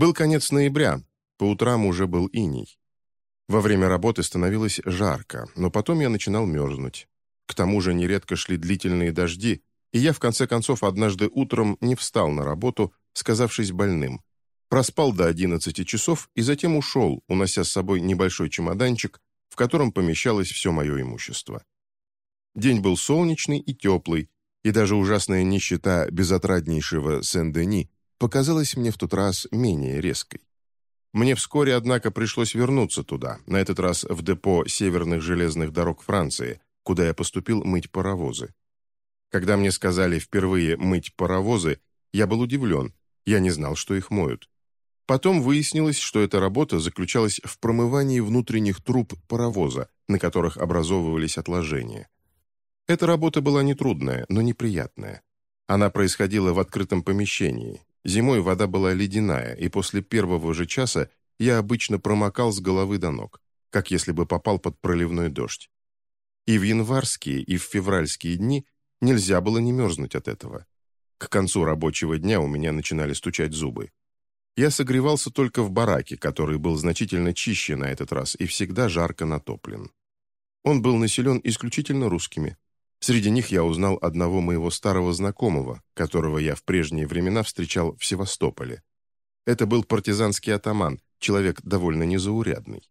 Был конец ноября, по утрам уже был иней. Во время работы становилось жарко, но потом я начинал мерзнуть. К тому же нередко шли длительные дожди, и я, в конце концов, однажды утром не встал на работу, сказавшись больным. Проспал до 11 часов и затем ушел, унося с собой небольшой чемоданчик, в котором помещалось все мое имущество. День был солнечный и теплый, и даже ужасная нищета безотраднейшего Сен-Дени показалась мне в тот раз менее резкой. Мне вскоре, однако, пришлось вернуться туда, на этот раз в депо северных железных дорог Франции, куда я поступил мыть паровозы. Когда мне сказали впервые мыть паровозы, я был удивлен, я не знал, что их моют. Потом выяснилось, что эта работа заключалась в промывании внутренних труб паровоза, на которых образовывались отложения. Эта работа была нетрудная, но неприятная. Она происходила в открытом помещении. Зимой вода была ледяная, и после первого же часа я обычно промокал с головы до ног, как если бы попал под проливной дождь. И в январские, и в февральские дни нельзя было не мерзнуть от этого. К концу рабочего дня у меня начинали стучать зубы. Я согревался только в бараке, который был значительно чище на этот раз и всегда жарко натоплен. Он был населен исключительно русскими, Среди них я узнал одного моего старого знакомого, которого я в прежние времена встречал в Севастополе. Это был партизанский атаман, человек довольно незаурядный.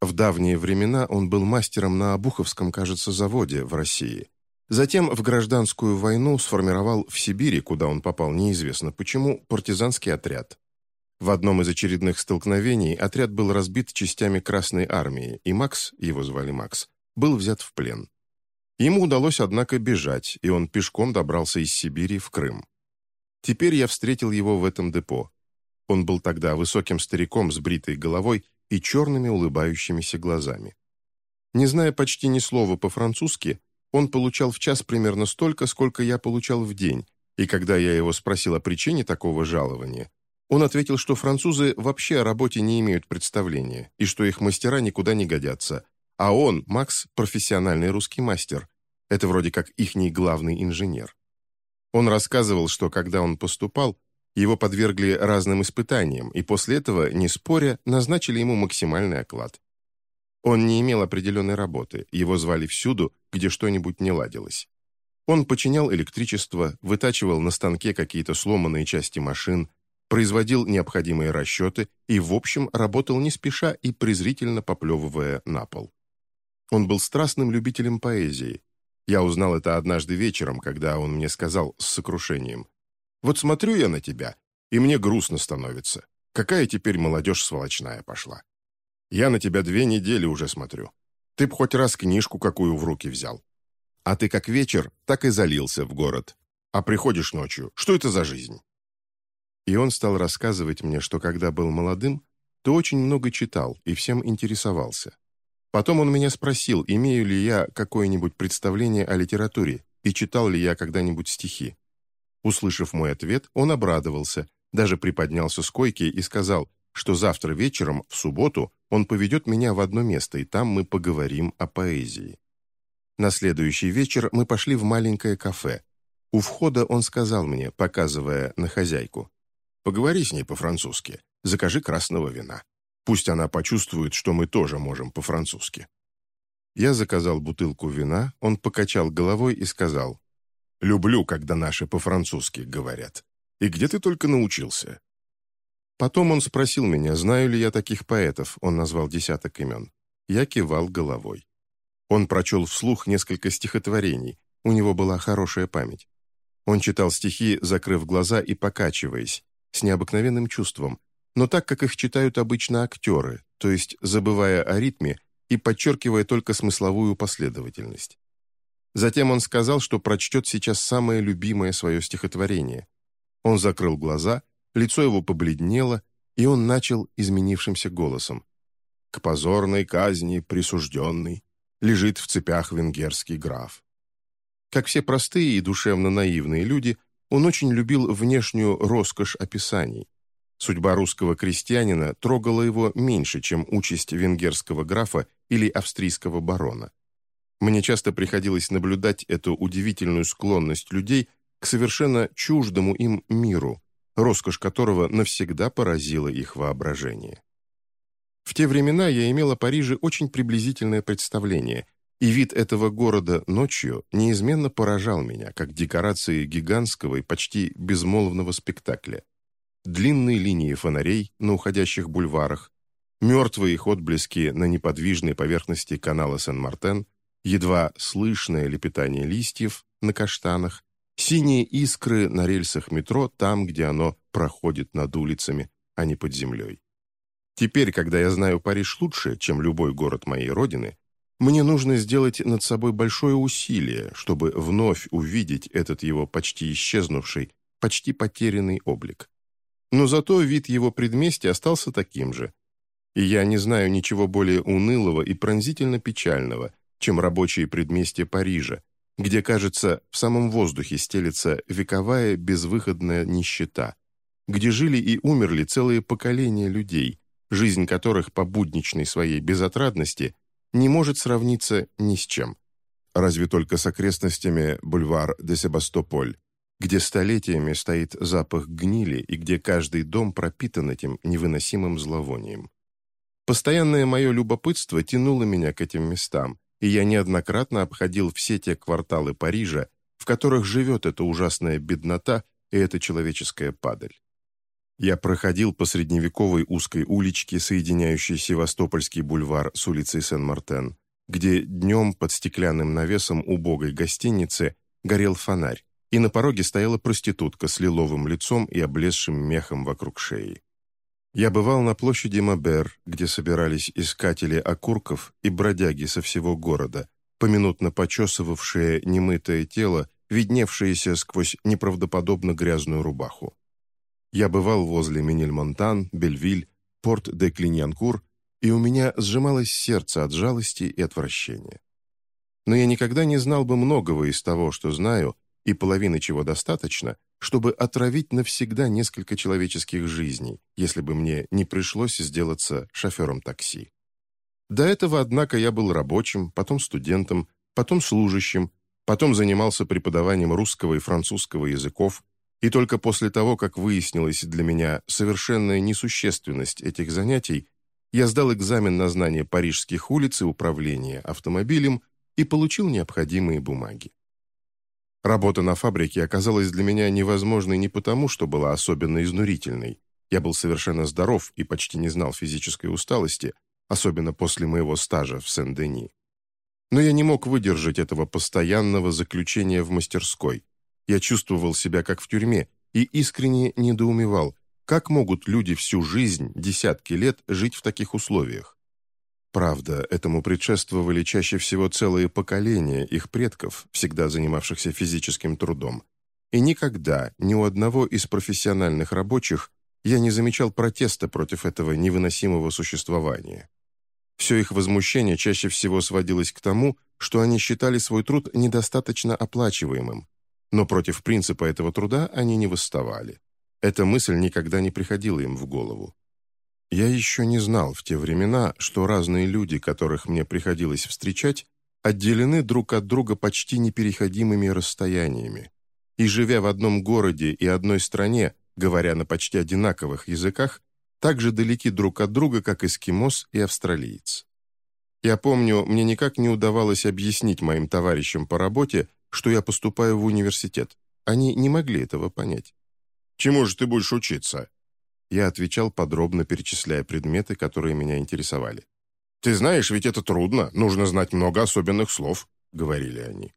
В давние времена он был мастером на Обуховском, кажется, заводе в России. Затем в гражданскую войну сформировал в Сибири, куда он попал неизвестно почему, партизанский отряд. В одном из очередных столкновений отряд был разбит частями Красной армии, и Макс, его звали Макс, был взят в плен. Ему удалось, однако, бежать, и он пешком добрался из Сибири в Крым. Теперь я встретил его в этом депо. Он был тогда высоким стариком с бритой головой и черными улыбающимися глазами. Не зная почти ни слова по-французски, он получал в час примерно столько, сколько я получал в день, и когда я его спросил о причине такого жалования, он ответил, что французы вообще о работе не имеют представления, и что их мастера никуда не годятся, а он, Макс, профессиональный русский мастер. Это вроде как ихний главный инженер. Он рассказывал, что когда он поступал, его подвергли разным испытаниям, и после этого, не споря, назначили ему максимальный оклад. Он не имел определенной работы, его звали всюду, где что-нибудь не ладилось. Он починял электричество, вытачивал на станке какие-то сломанные части машин, производил необходимые расчеты и, в общем, работал не спеша и презрительно поплевывая на пол. Он был страстным любителем поэзии. Я узнал это однажды вечером, когда он мне сказал с сокрушением. «Вот смотрю я на тебя, и мне грустно становится. Какая теперь молодежь сволочная пошла. Я на тебя две недели уже смотрю. Ты б хоть раз книжку какую в руки взял. А ты как вечер, так и залился в город. А приходишь ночью. Что это за жизнь?» И он стал рассказывать мне, что когда был молодым, то очень много читал и всем интересовался. Потом он меня спросил, имею ли я какое-нибудь представление о литературе и читал ли я когда-нибудь стихи. Услышав мой ответ, он обрадовался, даже приподнялся с койки и сказал, что завтра вечером, в субботу, он поведет меня в одно место, и там мы поговорим о поэзии. На следующий вечер мы пошли в маленькое кафе. У входа он сказал мне, показывая на хозяйку, «Поговори с ней по-французски, закажи красного вина». Пусть она почувствует, что мы тоже можем по-французски. Я заказал бутылку вина, он покачал головой и сказал, «Люблю, когда наши по-французски говорят. И где ты только научился?» Потом он спросил меня, знаю ли я таких поэтов, он назвал десяток имен. Я кивал головой. Он прочел вслух несколько стихотворений, у него была хорошая память. Он читал стихи, закрыв глаза и покачиваясь, с необыкновенным чувством, но так, как их читают обычно актеры, то есть забывая о ритме и подчеркивая только смысловую последовательность. Затем он сказал, что прочтет сейчас самое любимое свое стихотворение. Он закрыл глаза, лицо его побледнело, и он начал изменившимся голосом. «К позорной казни присужденный лежит в цепях венгерский граф». Как все простые и душевно наивные люди, он очень любил внешнюю роскошь описаний. Судьба русского крестьянина трогала его меньше, чем участь венгерского графа или австрийского барона. Мне часто приходилось наблюдать эту удивительную склонность людей к совершенно чуждому им миру, роскошь которого навсегда поразила их воображение. В те времена я имел о Париже очень приблизительное представление, и вид этого города ночью неизменно поражал меня, как декорации гигантского и почти безмолвного спектакля. Длинные линии фонарей на уходящих бульварах, мертвые их отблески на неподвижной поверхности канала Сен-Мартен, едва слышное лепетание листьев на каштанах, синие искры на рельсах метро там, где оно проходит над улицами, а не под землей. Теперь, когда я знаю Париж лучше, чем любой город моей родины, мне нужно сделать над собой большое усилие, чтобы вновь увидеть этот его почти исчезнувший, почти потерянный облик. Но зато вид его предместья остался таким же. И я не знаю ничего более унылого и пронзительно печального, чем рабочие предместья Парижа, где, кажется, в самом воздухе стелется вековая безвыходная нищета, где жили и умерли целые поколения людей, жизнь которых по будничной своей безотрадности – не может сравниться ни с чем. Разве только с окрестностями бульвар де Себастополь, где столетиями стоит запах гнили и где каждый дом пропитан этим невыносимым зловонием. Постоянное мое любопытство тянуло меня к этим местам, и я неоднократно обходил все те кварталы Парижа, в которых живет эта ужасная беднота и эта человеческая падаль. Я проходил по средневековой узкой уличке, соединяющей Севастопольский бульвар с улицей Сен-Мартен, где днем под стеклянным навесом убогой гостиницы горел фонарь, и на пороге стояла проститутка с лиловым лицом и облезшим мехом вокруг шеи. Я бывал на площади Мабер, где собирались искатели окурков и бродяги со всего города, поминутно почесывавшие немытое тело, видневшееся сквозь неправдоподобно грязную рубаху. Я бывал возле Менельмонтан, Бельвиль, порт де Клиньянкур, и у меня сжималось сердце от жалости и отвращения. Но я никогда не знал бы многого из того, что знаю, и половины чего достаточно, чтобы отравить навсегда несколько человеческих жизней, если бы мне не пришлось сделаться шофером такси. До этого, однако, я был рабочим, потом студентом, потом служащим, потом занимался преподаванием русского и французского языков, и только после того, как выяснилась для меня совершенная несущественность этих занятий, я сдал экзамен на знание парижских улиц и управления автомобилем и получил необходимые бумаги. Работа на фабрике оказалась для меня невозможной не потому, что была особенно изнурительной. Я был совершенно здоров и почти не знал физической усталости, особенно после моего стажа в Сен-Дени. Но я не мог выдержать этого постоянного заключения в мастерской – я чувствовал себя как в тюрьме и искренне недоумевал, как могут люди всю жизнь, десятки лет, жить в таких условиях. Правда, этому предшествовали чаще всего целые поколения их предков, всегда занимавшихся физическим трудом. И никогда ни у одного из профессиональных рабочих я не замечал протеста против этого невыносимого существования. Все их возмущение чаще всего сводилось к тому, что они считали свой труд недостаточно оплачиваемым, но против принципа этого труда они не восставали. Эта мысль никогда не приходила им в голову. Я еще не знал в те времена, что разные люди, которых мне приходилось встречать, отделены друг от друга почти непереходимыми расстояниями. И живя в одном городе и одной стране, говоря на почти одинаковых языках, так же далеки друг от друга, как эскимос и австралиец. Я помню, мне никак не удавалось объяснить моим товарищам по работе, что я поступаю в университет. Они не могли этого понять. «Чему же ты будешь учиться?» Я отвечал, подробно перечисляя предметы, которые меня интересовали. «Ты знаешь, ведь это трудно, нужно знать много особенных слов», — говорили они.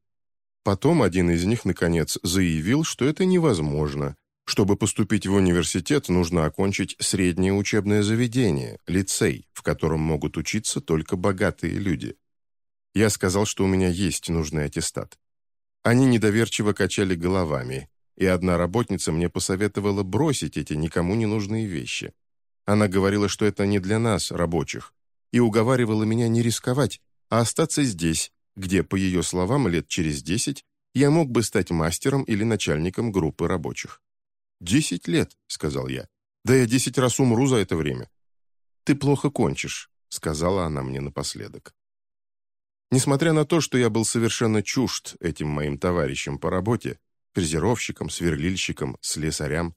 Потом один из них, наконец, заявил, что это невозможно. Чтобы поступить в университет, нужно окончить среднее учебное заведение, лицей, в котором могут учиться только богатые люди. Я сказал, что у меня есть нужный аттестат. Они недоверчиво качали головами, и одна работница мне посоветовала бросить эти никому не нужные вещи. Она говорила, что это не для нас, рабочих, и уговаривала меня не рисковать, а остаться здесь, где, по ее словам, лет через десять я мог бы стать мастером или начальником группы рабочих. «Десять лет», — сказал я. «Да я десять раз умру за это время». «Ты плохо кончишь», — сказала она мне напоследок. Несмотря на то, что я был совершенно чужд этим моим товарищам по работе, фрезеровщикам, сверлильщикам, слесарям,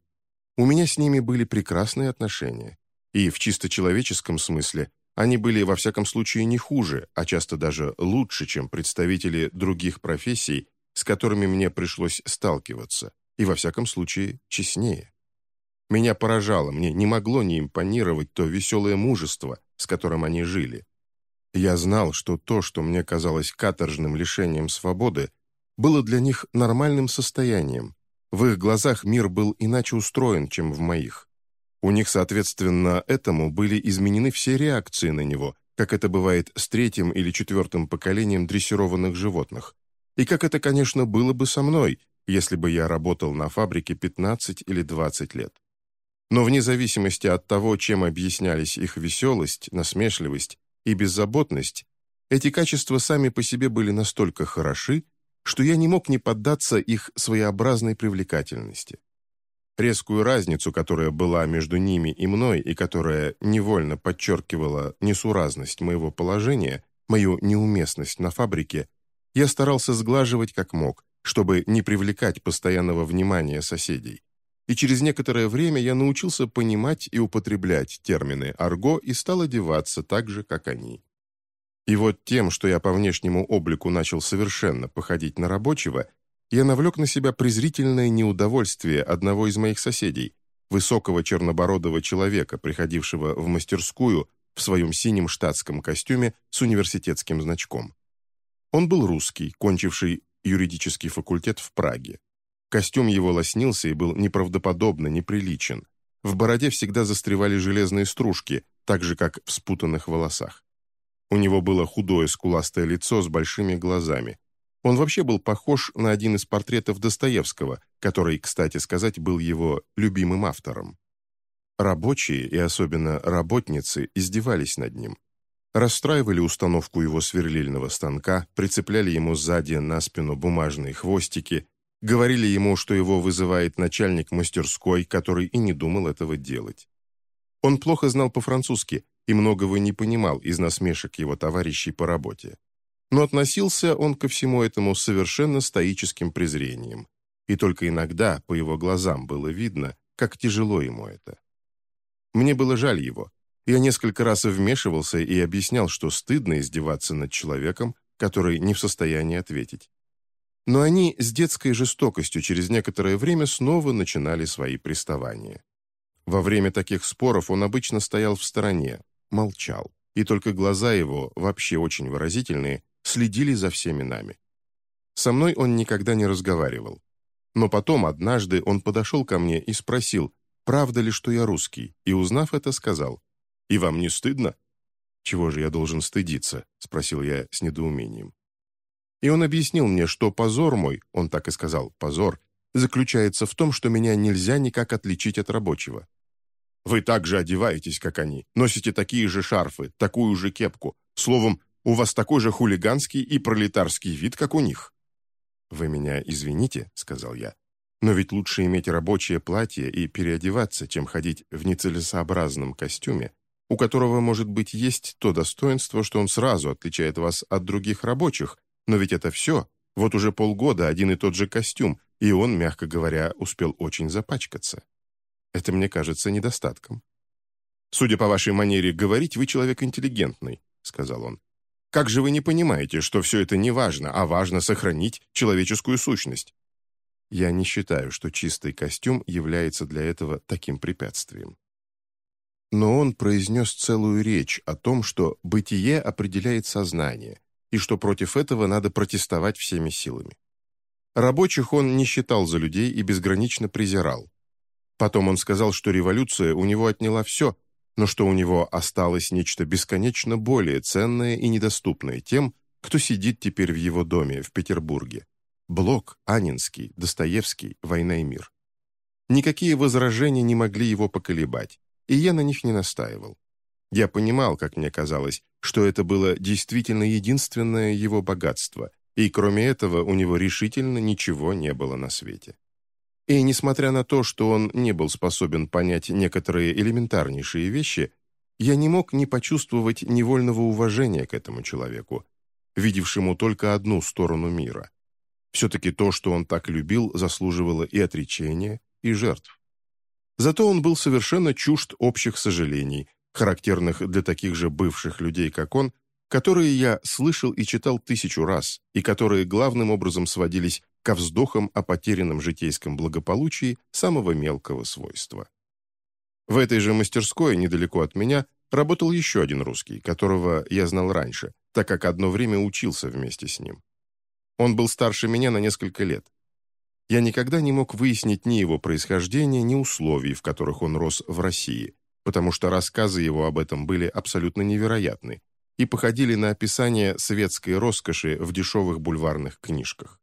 У меня с ними были прекрасные отношения, и в чисто человеческом смысле они были во всяком случае не хуже, а часто даже лучше, чем представители других профессий, с которыми мне пришлось сталкиваться, и во всяком случае честнее. Меня поражало, мне не могло не импонировать то веселое мужество, с которым они жили. Я знал, что то, что мне казалось каторжным лишением свободы, было для них нормальным состоянием. В их глазах мир был иначе устроен, чем в моих. У них, соответственно, этому были изменены все реакции на него, как это бывает с третьим или четвертым поколением дрессированных животных. И как это, конечно, было бы со мной, если бы я работал на фабрике 15 или 20 лет. Но вне зависимости от того, чем объяснялись их веселость, насмешливость и беззаботность, эти качества сами по себе были настолько хороши, что я не мог не поддаться их своеобразной привлекательности. Резкую разницу, которая была между ними и мной и которая невольно подчеркивала несуразность моего положения, мою неуместность на фабрике, я старался сглаживать как мог, чтобы не привлекать постоянного внимания соседей. И через некоторое время я научился понимать и употреблять термины арго и стал одеваться так же, как они. И вот тем, что я по внешнему облику начал совершенно походить на рабочего, я навлек на себя презрительное неудовольствие одного из моих соседей, высокого чернобородого человека, приходившего в мастерскую в своем синем штатском костюме с университетским значком. Он был русский, кончивший юридический факультет в Праге. Костюм его лоснился и был неправдоподобно неприличен. В бороде всегда застревали железные стружки, так же, как в спутанных волосах. У него было худое скуластое лицо с большими глазами. Он вообще был похож на один из портретов Достоевского, который, кстати сказать, был его любимым автором. Рабочие, и особенно работницы, издевались над ним. Расстраивали установку его сверлильного станка, прицепляли ему сзади на спину бумажные хвостики, говорили ему, что его вызывает начальник мастерской, который и не думал этого делать. Он плохо знал по-французски и многого не понимал из насмешек его товарищей по работе. Но относился он ко всему этому совершенно стоическим презрением, и только иногда по его глазам было видно, как тяжело ему это. Мне было жаль его. Я несколько раз вмешивался и объяснял, что стыдно издеваться над человеком, который не в состоянии ответить. Но они с детской жестокостью через некоторое время снова начинали свои приставания. Во время таких споров он обычно стоял в стороне, молчал, и только глаза его, вообще очень выразительные, следили за всеми нами. Со мной он никогда не разговаривал. Но потом, однажды, он подошел ко мне и спросил, правда ли, что я русский, и, узнав это, сказал, «И вам не стыдно?» «Чего же я должен стыдиться?» — спросил я с недоумением. И он объяснил мне, что позор мой, он так и сказал, позор, заключается в том, что меня нельзя никак отличить от рабочего. Вы так же одеваетесь, как они, носите такие же шарфы, такую же кепку. Словом, у вас такой же хулиганский и пролетарский вид, как у них». «Вы меня извините», — сказал я, «но ведь лучше иметь рабочее платье и переодеваться, чем ходить в нецелесообразном костюме, у которого, может быть, есть то достоинство, что он сразу отличает вас от других рабочих, но ведь это все. Вот уже полгода один и тот же костюм, и он, мягко говоря, успел очень запачкаться. Это мне кажется недостатком. «Судя по вашей манере говорить, вы человек интеллигентный», — сказал он. «Как же вы не понимаете, что все это не важно, а важно сохранить человеческую сущность?» Я не считаю, что чистый костюм является для этого таким препятствием. Но он произнес целую речь о том, что бытие определяет сознание, и что против этого надо протестовать всеми силами. Рабочих он не считал за людей и безгранично презирал. Потом он сказал, что революция у него отняла все, но что у него осталось нечто бесконечно более ценное и недоступное тем, кто сидит теперь в его доме в Петербурге. Блок, Анинский, Достоевский, «Война и мир». Никакие возражения не могли его поколебать, и я на них не настаивал. Я понимал, как мне казалось, что это было действительно единственное его богатство, и кроме этого у него решительно ничего не было на свете. И несмотря на то, что он не был способен понять некоторые элементарнейшие вещи, я не мог не почувствовать невольного уважения к этому человеку, видевшему только одну сторону мира. Все-таки то, что он так любил, заслуживало и отречения, и жертв. Зато он был совершенно чужд общих сожалений, характерных для таких же бывших людей, как он, которые я слышал и читал тысячу раз, и которые главным образом сводились ко вздохам о потерянном житейском благополучии самого мелкого свойства. В этой же мастерской, недалеко от меня, работал еще один русский, которого я знал раньше, так как одно время учился вместе с ним. Он был старше меня на несколько лет. Я никогда не мог выяснить ни его происхождения, ни условий, в которых он рос в России, потому что рассказы его об этом были абсолютно невероятны и походили на описание светской роскоши в дешевых бульварных книжках.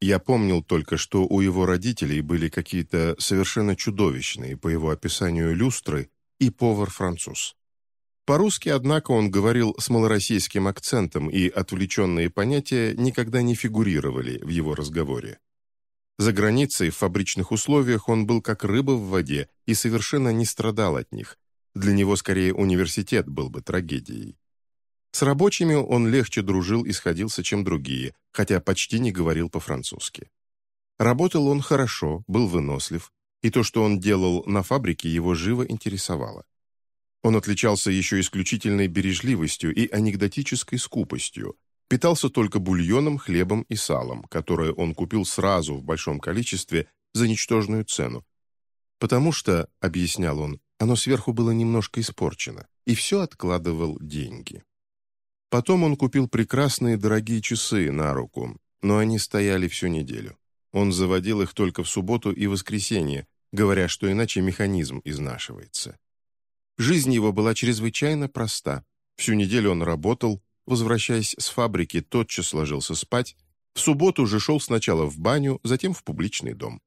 Я помнил только, что у его родителей были какие-то совершенно чудовищные, по его описанию, люстры и повар-француз. По-русски, однако, он говорил с малороссийским акцентом, и отвлеченные понятия никогда не фигурировали в его разговоре. За границей, в фабричных условиях, он был как рыба в воде и совершенно не страдал от них. Для него, скорее, университет был бы трагедией. С рабочими он легче дружил и сходился, чем другие, хотя почти не говорил по-французски. Работал он хорошо, был вынослив, и то, что он делал на фабрике, его живо интересовало. Он отличался еще исключительной бережливостью и анекдотической скупостью, питался только бульоном, хлебом и салом, которое он купил сразу в большом количестве за ничтожную цену. Потому что, объяснял он, оно сверху было немножко испорчено, и все откладывал деньги. Потом он купил прекрасные дорогие часы на руку, но они стояли всю неделю. Он заводил их только в субботу и воскресенье, говоря, что иначе механизм изнашивается. Жизнь его была чрезвычайно проста. Всю неделю он работал, возвращаясь с фабрики, тотчас ложился спать, в субботу же шел сначала в баню, затем в публичный дом.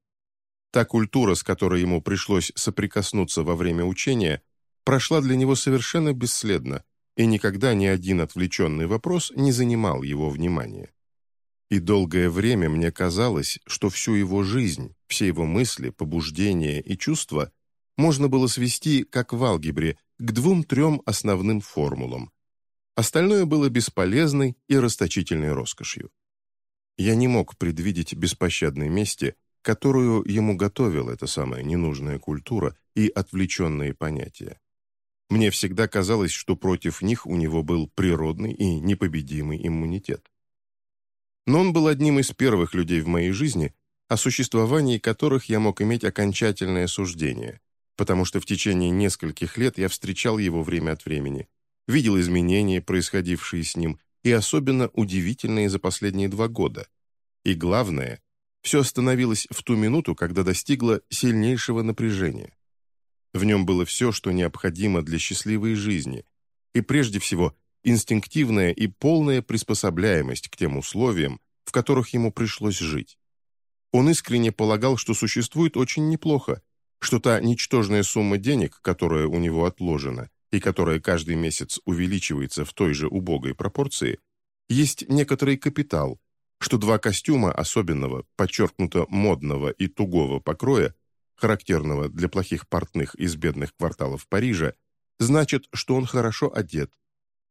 Та культура, с которой ему пришлось соприкоснуться во время учения, прошла для него совершенно бесследно, и никогда ни один отвлеченный вопрос не занимал его внимания. И долгое время мне казалось, что всю его жизнь, все его мысли, побуждения и чувства можно было свести, как в алгебре, к двум-трем основным формулам. Остальное было бесполезной и расточительной роскошью. Я не мог предвидеть беспощадной мести, которую ему готовила эта самая ненужная культура и отвлеченные понятия. Мне всегда казалось, что против них у него был природный и непобедимый иммунитет. Но он был одним из первых людей в моей жизни, о существовании которых я мог иметь окончательное суждение, потому что в течение нескольких лет я встречал его время от времени, видел изменения, происходившие с ним, и особенно удивительные за последние два года. И главное, все остановилось в ту минуту, когда достигло сильнейшего напряжения. В нем было все, что необходимо для счастливой жизни, и прежде всего инстинктивная и полная приспособляемость к тем условиям, в которых ему пришлось жить. Он искренне полагал, что существует очень неплохо, что та ничтожная сумма денег, которая у него отложена, и которая каждый месяц увеличивается в той же убогой пропорции, есть некоторый капитал, что два костюма особенного, подчеркнуто модного и тугого покроя характерного для плохих портных из бедных кварталов Парижа, значит, что он хорошо одет,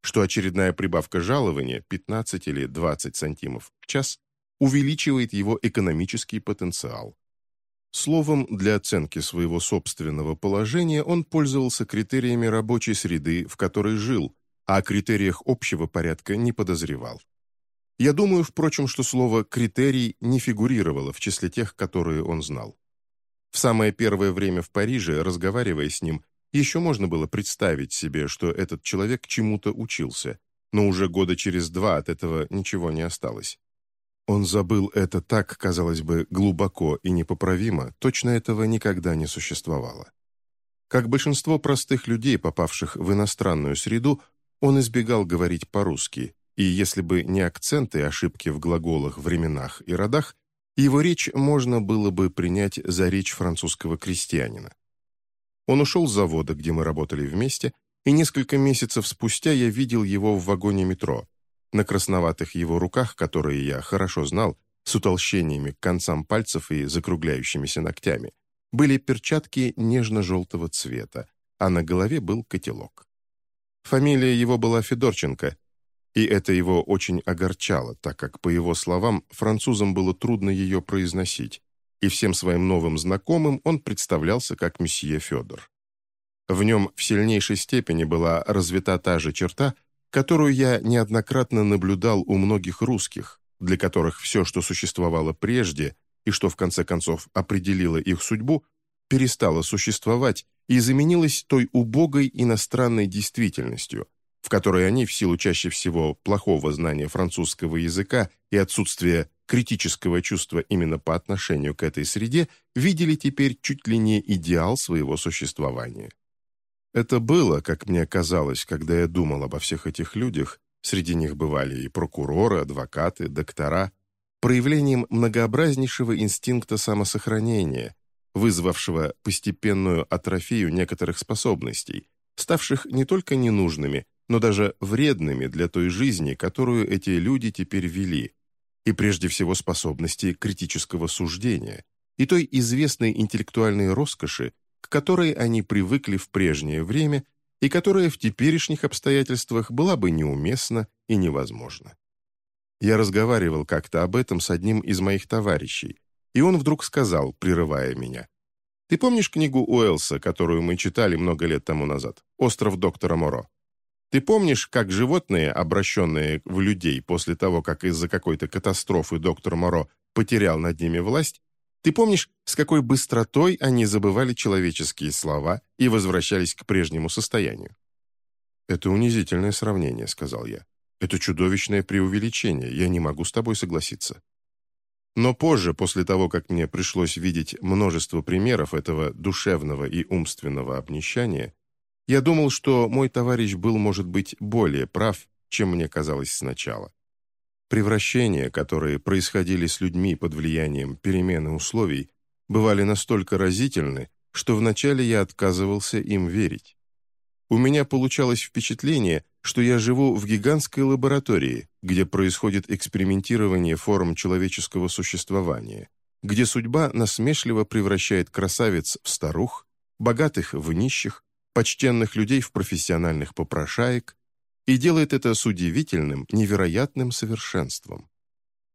что очередная прибавка жалования 15 или 20 сантимов в час увеличивает его экономический потенциал. Словом, для оценки своего собственного положения он пользовался критериями рабочей среды, в которой жил, а о критериях общего порядка не подозревал. Я думаю, впрочем, что слово «критерий» не фигурировало в числе тех, которые он знал. В самое первое время в Париже, разговаривая с ним, еще можно было представить себе, что этот человек чему-то учился, но уже года через два от этого ничего не осталось. Он забыл это так, казалось бы, глубоко и непоправимо, точно этого никогда не существовало. Как большинство простых людей, попавших в иностранную среду, он избегал говорить по-русски, и если бы не акценты и ошибки в глаголах, временах и родах, его речь можно было бы принять за речь французского крестьянина. Он ушел с завода, где мы работали вместе, и несколько месяцев спустя я видел его в вагоне метро. На красноватых его руках, которые я хорошо знал, с утолщениями к концам пальцев и закругляющимися ногтями, были перчатки нежно-желтого цвета, а на голове был котелок. Фамилия его была Федорченко, и это его очень огорчало, так как, по его словам, французам было трудно ее произносить, и всем своим новым знакомым он представлялся как месье Федор. В нем в сильнейшей степени была развита та же черта, которую я неоднократно наблюдал у многих русских, для которых все, что существовало прежде и что в конце концов определило их судьбу, перестало существовать и заменилось той убогой иностранной действительностью, которой они в силу чаще всего плохого знания французского языка и отсутствия критического чувства именно по отношению к этой среде, видели теперь чуть ли не идеал своего существования. Это было, как мне казалось, когда я думал обо всех этих людях, среди них бывали и прокуроры, адвокаты, доктора, проявлением многообразнейшего инстинкта самосохранения, вызвавшего постепенную атрофию некоторых способностей, ставших не только ненужными, но даже вредными для той жизни, которую эти люди теперь вели, и прежде всего способности критического суждения, и той известной интеллектуальной роскоши, к которой они привыкли в прежнее время и которая в теперешних обстоятельствах была бы неуместна и невозможна. Я разговаривал как-то об этом с одним из моих товарищей, и он вдруг сказал, прерывая меня, «Ты помнишь книгу Уэллса, которую мы читали много лет тому назад? «Остров доктора Моро»?» Ты помнишь, как животные, обращенные в людей после того, как из-за какой-то катастрофы доктор Моро потерял над ними власть, ты помнишь, с какой быстротой они забывали человеческие слова и возвращались к прежнему состоянию? «Это унизительное сравнение», — сказал я. «Это чудовищное преувеличение, я не могу с тобой согласиться». Но позже, после того, как мне пришлось видеть множество примеров этого душевного и умственного обнищания, я думал, что мой товарищ был, может быть, более прав, чем мне казалось сначала. Превращения, которые происходили с людьми под влиянием перемены условий, бывали настолько разительны, что вначале я отказывался им верить. У меня получалось впечатление, что я живу в гигантской лаборатории, где происходит экспериментирование форм человеческого существования, где судьба насмешливо превращает красавиц в старух, богатых в нищих, почтенных людей в профессиональных попрошаек и делает это с удивительным, невероятным совершенством.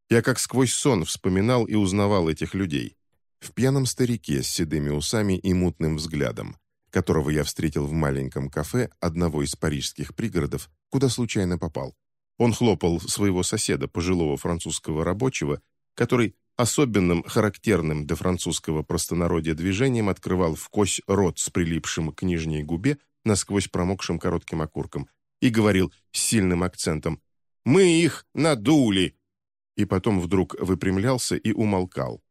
Я как сквозь сон вспоминал и узнавал этих людей. В пьяном старике с седыми усами и мутным взглядом, которого я встретил в маленьком кафе одного из парижских пригородов, куда случайно попал. Он хлопал своего соседа, пожилого французского рабочего, который особенным характерным для французского простонародья движением открывал в кость рот с прилипшим к нижней губе насквозь промокшим коротким окурком и говорил с сильным акцентом «Мы их надули!» И потом вдруг выпрямлялся и умолкал.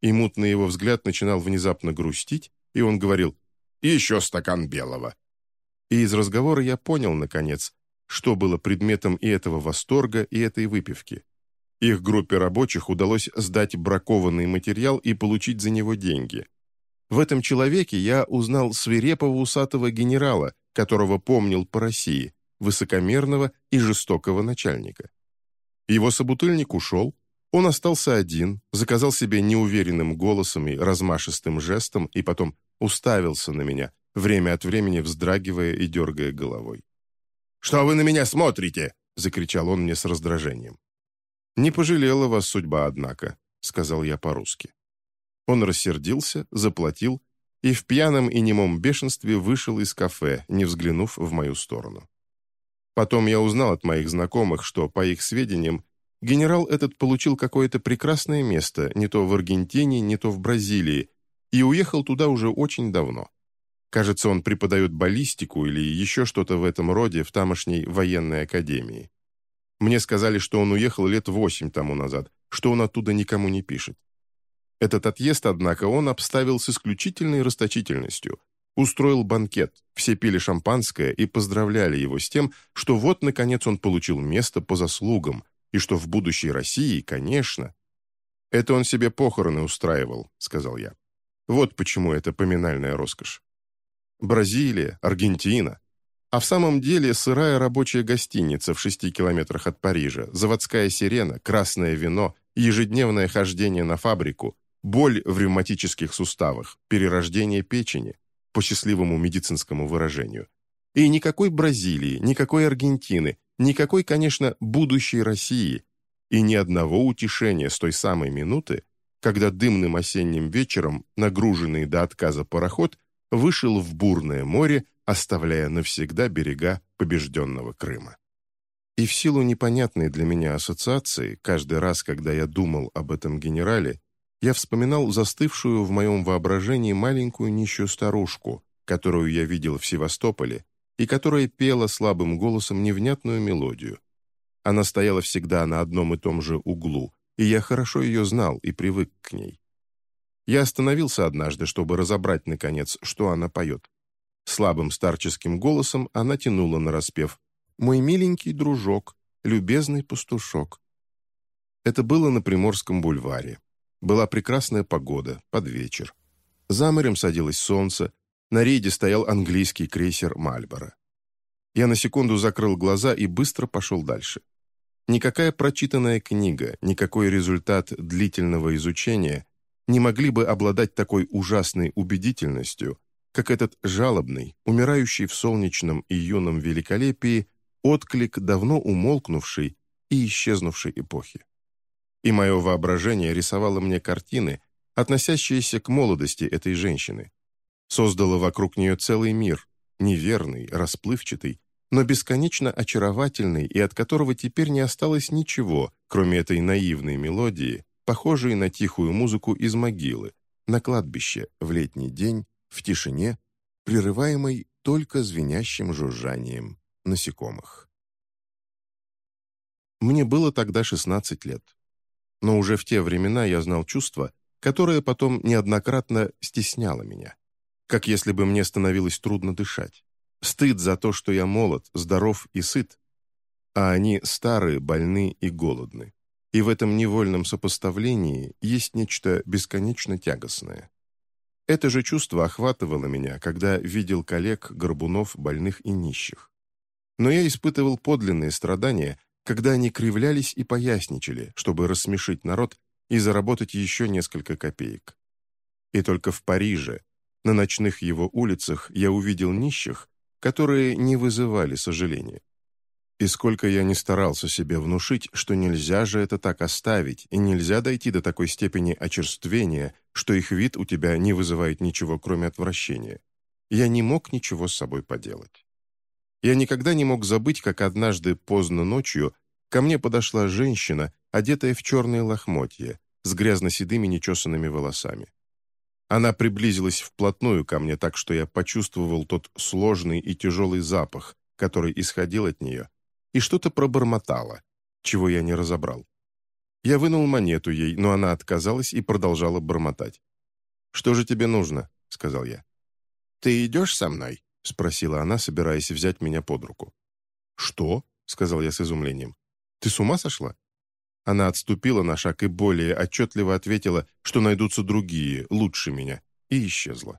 И мутный его взгляд начинал внезапно грустить, и он говорил «Еще стакан белого!» И из разговора я понял, наконец, что было предметом и этого восторга, и этой выпивки. Их группе рабочих удалось сдать бракованный материал и получить за него деньги. В этом человеке я узнал свирепого усатого генерала, которого помнил по России, высокомерного и жестокого начальника. Его собутыльник ушел, он остался один, заказал себе неуверенным голосом и размашистым жестом и потом уставился на меня, время от времени вздрагивая и дергая головой. «Что вы на меня смотрите?» — закричал он мне с раздражением. «Не пожалела вас судьба, однако», — сказал я по-русски. Он рассердился, заплатил и в пьяном и немом бешенстве вышел из кафе, не взглянув в мою сторону. Потом я узнал от моих знакомых, что, по их сведениям, генерал этот получил какое-то прекрасное место не то в Аргентине, не то в Бразилии, и уехал туда уже очень давно. Кажется, он преподает баллистику или еще что-то в этом роде в тамошней военной академии. Мне сказали, что он уехал лет восемь тому назад, что он оттуда никому не пишет. Этот отъезд, однако, он обставил с исключительной расточительностью. Устроил банкет, все пили шампанское и поздравляли его с тем, что вот, наконец, он получил место по заслугам, и что в будущей России, конечно... «Это он себе похороны устраивал», — сказал я. «Вот почему это поминальная роскошь. Бразилия, Аргентина, а в самом деле сырая рабочая гостиница в шести километрах от Парижа, заводская сирена, красное вино, ежедневное хождение на фабрику, боль в ревматических суставах, перерождение печени, по счастливому медицинскому выражению. И никакой Бразилии, никакой Аргентины, никакой, конечно, будущей России, и ни одного утешения с той самой минуты, когда дымным осенним вечером нагруженный до отказа пароход вышел в бурное море, оставляя навсегда берега побежденного Крыма. И в силу непонятной для меня ассоциации, каждый раз, когда я думал об этом генерале, я вспоминал застывшую в моем воображении маленькую нищую старушку, которую я видел в Севастополе, и которая пела слабым голосом невнятную мелодию. Она стояла всегда на одном и том же углу, и я хорошо ее знал и привык к ней. Я остановился однажды, чтобы разобрать, наконец, что она поет. Слабым старческим голосом она тянула на распев «Мой миленький дружок, любезный пастушок». Это было на Приморском бульваре. Была прекрасная погода, под вечер. За морем садилось солнце, на рейде стоял английский крейсер «Мальборо». Я на секунду закрыл глаза и быстро пошел дальше. Никакая прочитанная книга, никакой результат длительного изучения не могли бы обладать такой ужасной убедительностью, как этот жалобный, умирающий в солнечном и юном великолепии, отклик давно умолкнувшей и исчезнувшей эпохи и мое воображение рисовало мне картины, относящиеся к молодости этой женщины. Создало вокруг нее целый мир, неверный, расплывчатый, но бесконечно очаровательный и от которого теперь не осталось ничего, кроме этой наивной мелодии, похожей на тихую музыку из могилы, на кладбище в летний день, в тишине, прерываемой только звенящим жужжанием насекомых. Мне было тогда 16 лет но уже в те времена я знал чувство, которое потом неоднократно стесняло меня. Как если бы мне становилось трудно дышать. Стыд за то, что я молод, здоров и сыт, а они старые, больны и голодны. И в этом невольном сопоставлении есть нечто бесконечно тягостное. Это же чувство охватывало меня, когда видел коллег, горбунов, больных и нищих. Но я испытывал подлинные страдания, когда они кривлялись и поясничали, чтобы рассмешить народ и заработать еще несколько копеек. И только в Париже, на ночных его улицах, я увидел нищих, которые не вызывали сожаления. И сколько я не старался себе внушить, что нельзя же это так оставить, и нельзя дойти до такой степени очерствения, что их вид у тебя не вызывает ничего, кроме отвращения. Я не мог ничего с собой поделать. Я никогда не мог забыть, как однажды поздно ночью ко мне подошла женщина, одетая в черные лохмотья, с грязно-седыми нечесанными волосами. Она приблизилась вплотную ко мне так, что я почувствовал тот сложный и тяжелый запах, который исходил от нее, и что-то пробормотала, чего я не разобрал. Я вынул монету ей, но она отказалась и продолжала бормотать. «Что же тебе нужно?» — сказал я. «Ты идешь со мной?» — спросила она, собираясь взять меня под руку. «Что?» — сказал я с изумлением. «Ты с ума сошла?» Она отступила на шаг и более отчетливо ответила, что найдутся другие, лучше меня, и исчезла.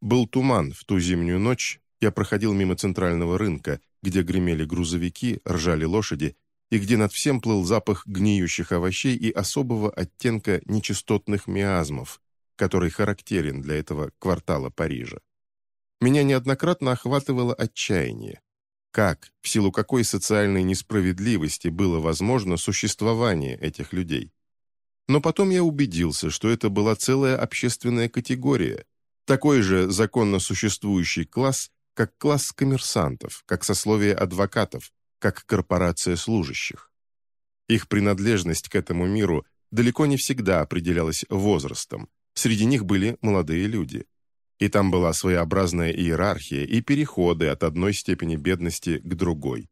Был туман в ту зимнюю ночь, я проходил мимо центрального рынка, где гремели грузовики, ржали лошади, и где над всем плыл запах гниющих овощей и особого оттенка нечистотных миазмов, который характерен для этого квартала Парижа. Меня неоднократно охватывало отчаяние. Как, в силу какой социальной несправедливости было возможно существование этих людей? Но потом я убедился, что это была целая общественная категория, такой же законно существующий класс, как класс коммерсантов, как сословие адвокатов, как корпорация служащих. Их принадлежность к этому миру далеко не всегда определялась возрастом, среди них были молодые люди – и там была своеобразная иерархия и переходы от одной степени бедности к другой.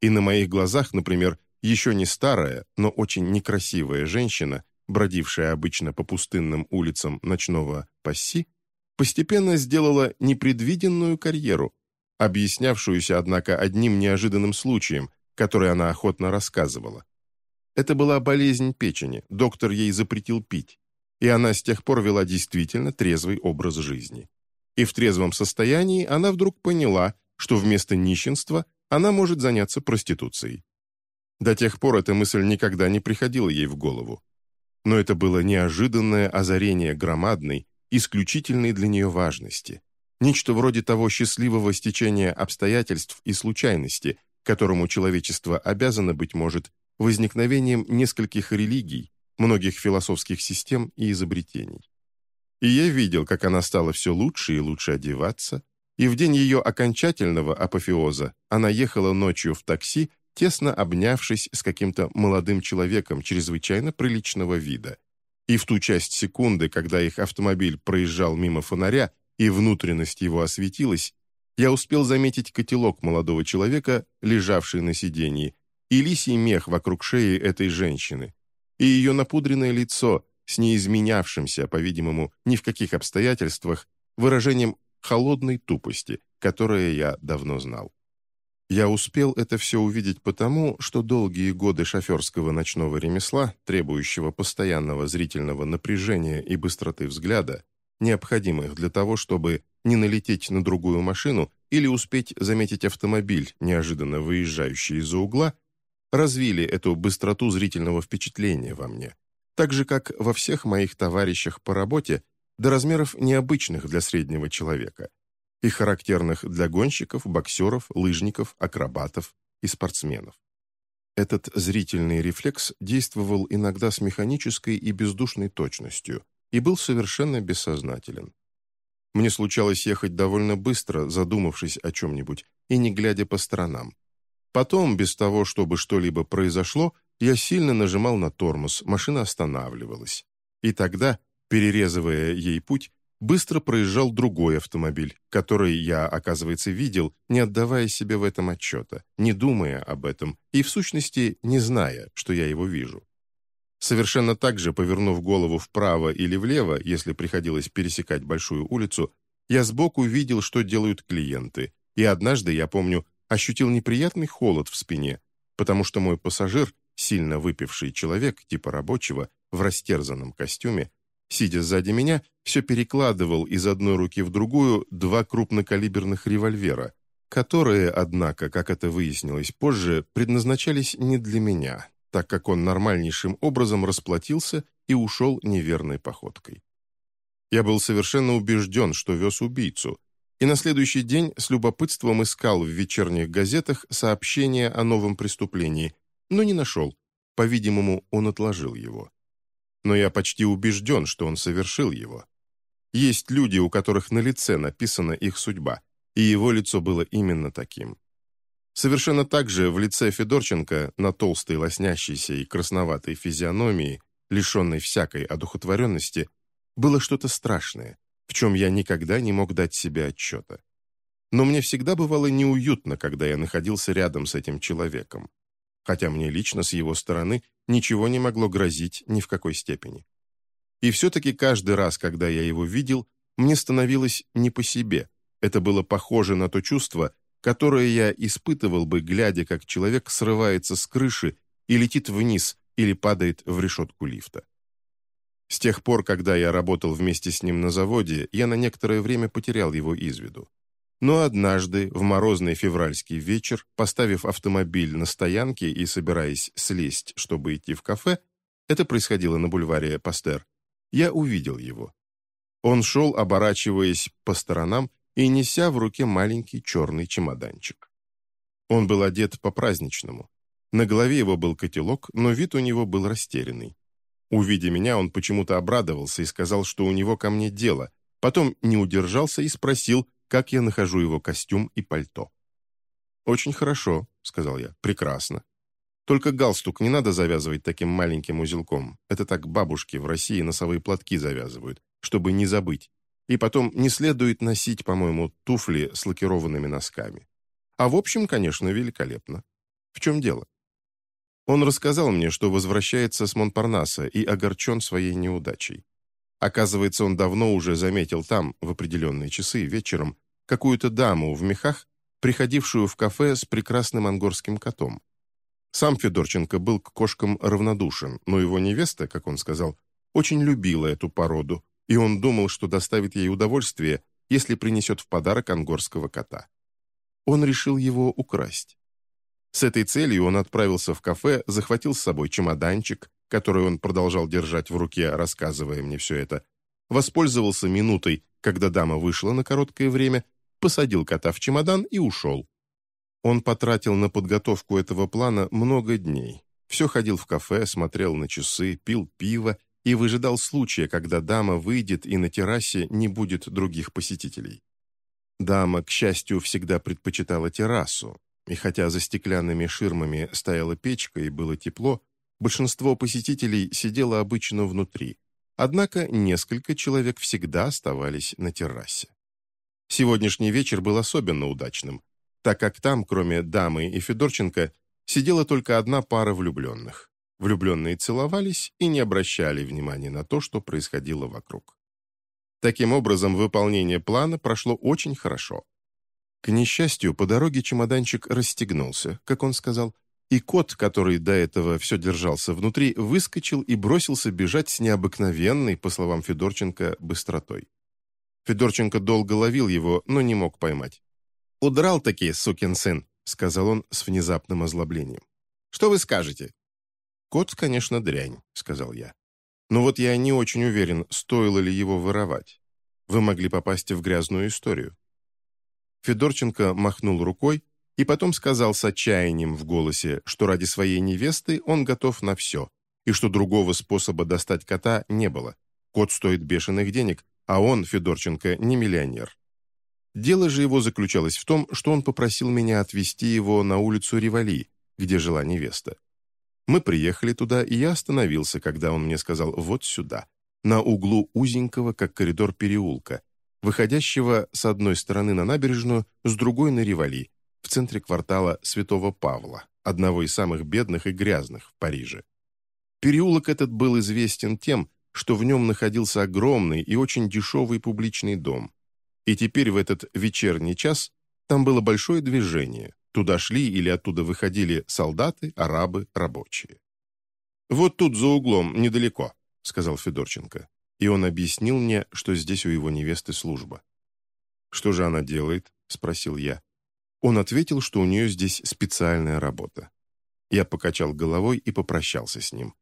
И на моих глазах, например, еще не старая, но очень некрасивая женщина, бродившая обычно по пустынным улицам ночного Пасси, постепенно сделала непредвиденную карьеру, объяснявшуюся, однако, одним неожиданным случаем, который она охотно рассказывала. Это была болезнь печени, доктор ей запретил пить и она с тех пор вела действительно трезвый образ жизни. И в трезвом состоянии она вдруг поняла, что вместо нищенства она может заняться проституцией. До тех пор эта мысль никогда не приходила ей в голову. Но это было неожиданное озарение громадной, исключительной для нее важности. Нечто вроде того счастливого стечения обстоятельств и случайности, которому человечество обязано, быть может, возникновением нескольких религий, многих философских систем и изобретений. И я видел, как она стала все лучше и лучше одеваться, и в день ее окончательного апофеоза она ехала ночью в такси, тесно обнявшись с каким-то молодым человеком чрезвычайно приличного вида. И в ту часть секунды, когда их автомобиль проезжал мимо фонаря, и внутренность его осветилась, я успел заметить котелок молодого человека, лежавший на сиденье, и лисий мех вокруг шеи этой женщины, и ее напудренное лицо с неизменявшимся, по-видимому, ни в каких обстоятельствах, выражением холодной тупости, которое я давно знал. Я успел это все увидеть потому, что долгие годы шоферского ночного ремесла, требующего постоянного зрительного напряжения и быстроты взгляда, необходимых для того, чтобы не налететь на другую машину или успеть заметить автомобиль, неожиданно выезжающий из-за угла, развили эту быстроту зрительного впечатления во мне, так же, как во всех моих товарищах по работе, до размеров необычных для среднего человека и характерных для гонщиков, боксеров, лыжников, акробатов и спортсменов. Этот зрительный рефлекс действовал иногда с механической и бездушной точностью и был совершенно бессознателен. Мне случалось ехать довольно быстро, задумавшись о чем-нибудь и не глядя по сторонам. Потом, без того, чтобы что-либо произошло, я сильно нажимал на тормоз, машина останавливалась. И тогда, перерезывая ей путь, быстро проезжал другой автомобиль, который я, оказывается, видел, не отдавая себе в этом отчета, не думая об этом и, в сущности, не зная, что я его вижу. Совершенно так же, повернув голову вправо или влево, если приходилось пересекать большую улицу, я сбоку видел, что делают клиенты, и однажды, я помню, ощутил неприятный холод в спине, потому что мой пассажир, сильно выпивший человек, типа рабочего, в растерзанном костюме, сидя сзади меня, все перекладывал из одной руки в другую два крупнокалиберных револьвера, которые, однако, как это выяснилось позже, предназначались не для меня, так как он нормальнейшим образом расплатился и ушел неверной походкой. Я был совершенно убежден, что вез убийцу, и на следующий день с любопытством искал в вечерних газетах сообщение о новом преступлении, но не нашел. По-видимому, он отложил его. Но я почти убежден, что он совершил его. Есть люди, у которых на лице написана их судьба, и его лицо было именно таким. Совершенно так же в лице Федорченко на толстой лоснящейся и красноватой физиономии, лишенной всякой одухотворенности, было что-то страшное, в чем я никогда не мог дать себе отчета. Но мне всегда бывало неуютно, когда я находился рядом с этим человеком, хотя мне лично с его стороны ничего не могло грозить ни в какой степени. И все-таки каждый раз, когда я его видел, мне становилось не по себе. Это было похоже на то чувство, которое я испытывал бы, глядя, как человек срывается с крыши и летит вниз или падает в решетку лифта. С тех пор, когда я работал вместе с ним на заводе, я на некоторое время потерял его из виду. Но однажды, в морозный февральский вечер, поставив автомобиль на стоянке и собираясь слезть, чтобы идти в кафе, это происходило на бульваре Пастер, я увидел его. Он шел, оборачиваясь по сторонам и неся в руке маленький черный чемоданчик. Он был одет по-праздничному. На голове его был котелок, но вид у него был растерянный. Увидя меня, он почему-то обрадовался и сказал, что у него ко мне дело, потом не удержался и спросил, как я нахожу его костюм и пальто. «Очень хорошо», — сказал я, — «прекрасно. Только галстук не надо завязывать таким маленьким узелком. Это так бабушки в России носовые платки завязывают, чтобы не забыть. И потом не следует носить, по-моему, туфли с лакированными носками. А в общем, конечно, великолепно. В чем дело? Он рассказал мне, что возвращается с Монпарнаса и огорчен своей неудачей. Оказывается, он давно уже заметил там, в определенные часы, вечером, какую-то даму в мехах, приходившую в кафе с прекрасным ангорским котом. Сам Федорченко был к кошкам равнодушен, но его невеста, как он сказал, очень любила эту породу, и он думал, что доставит ей удовольствие, если принесет в подарок ангорского кота. Он решил его украсть. С этой целью он отправился в кафе, захватил с собой чемоданчик, который он продолжал держать в руке, рассказывая мне все это, воспользовался минутой, когда дама вышла на короткое время, посадил кота в чемодан и ушел. Он потратил на подготовку этого плана много дней. Все ходил в кафе, смотрел на часы, пил пиво и выжидал случая, когда дама выйдет и на террасе не будет других посетителей. Дама, к счастью, всегда предпочитала террасу, и хотя за стеклянными ширмами стояла печка и было тепло, большинство посетителей сидело обычно внутри, однако несколько человек всегда оставались на террасе. Сегодняшний вечер был особенно удачным, так как там, кроме дамы и Федорченко, сидела только одна пара влюбленных. Влюбленные целовались и не обращали внимания на то, что происходило вокруг. Таким образом, выполнение плана прошло очень хорошо. К несчастью, по дороге чемоданчик расстегнулся, как он сказал, и кот, который до этого все держался внутри, выскочил и бросился бежать с необыкновенной, по словам Федорченко, быстротой. Федорченко долго ловил его, но не мог поймать. «Удрал-таки, сукин сын», — сказал он с внезапным озлоблением. «Что вы скажете?» «Кот, конечно, дрянь», — сказал я. «Но вот я не очень уверен, стоило ли его воровать. Вы могли попасть в грязную историю». Федорченко махнул рукой, и потом сказал с отчаянием в голосе, что ради своей невесты он готов на все, и что другого способа достать кота не было. Кот стоит бешеных денег, а он, Федорченко, не миллионер. Дело же его заключалось в том, что он попросил меня отвезти его на улицу Ривали, где жила невеста. Мы приехали туда, и я остановился, когда он мне сказал «вот сюда», на углу узенького, как коридор переулка, выходящего с одной стороны на набережную, с другой на Ривали, в центре квартала Святого Павла, одного из самых бедных и грязных в Париже. Переулок этот был известен тем, что в нем находился огромный и очень дешевый публичный дом. И теперь в этот вечерний час там было большое движение. Туда шли или оттуда выходили солдаты, арабы, рабочие. «Вот тут за углом, недалеко», — сказал Федорченко. И он объяснил мне, что здесь у его невесты служба. «Что же она делает?» — спросил я. Он ответил, что у нее здесь специальная работа. Я покачал головой и попрощался с ним.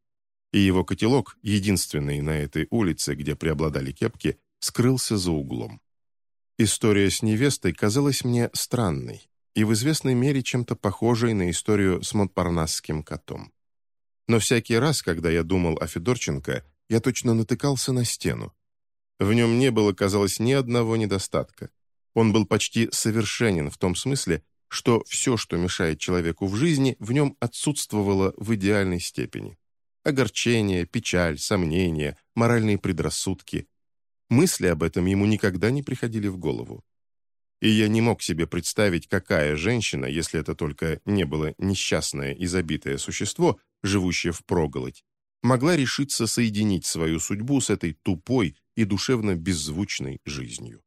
И его котелок, единственный на этой улице, где преобладали кепки, скрылся за углом. История с невестой казалась мне странной и в известной мере чем-то похожей на историю с монтпарнасским котом. Но всякий раз, когда я думал о Федорченко, я точно натыкался на стену. В нем не было, казалось, ни одного недостатка. Он был почти совершенен в том смысле, что все, что мешает человеку в жизни, в нем отсутствовало в идеальной степени. Огорчение, печаль, сомнения, моральные предрассудки. Мысли об этом ему никогда не приходили в голову. И я не мог себе представить, какая женщина, если это только не было несчастное и забитое существо, живущее в проголодь, могла решиться соединить свою судьбу с этой тупой и душевно беззвучной жизнью.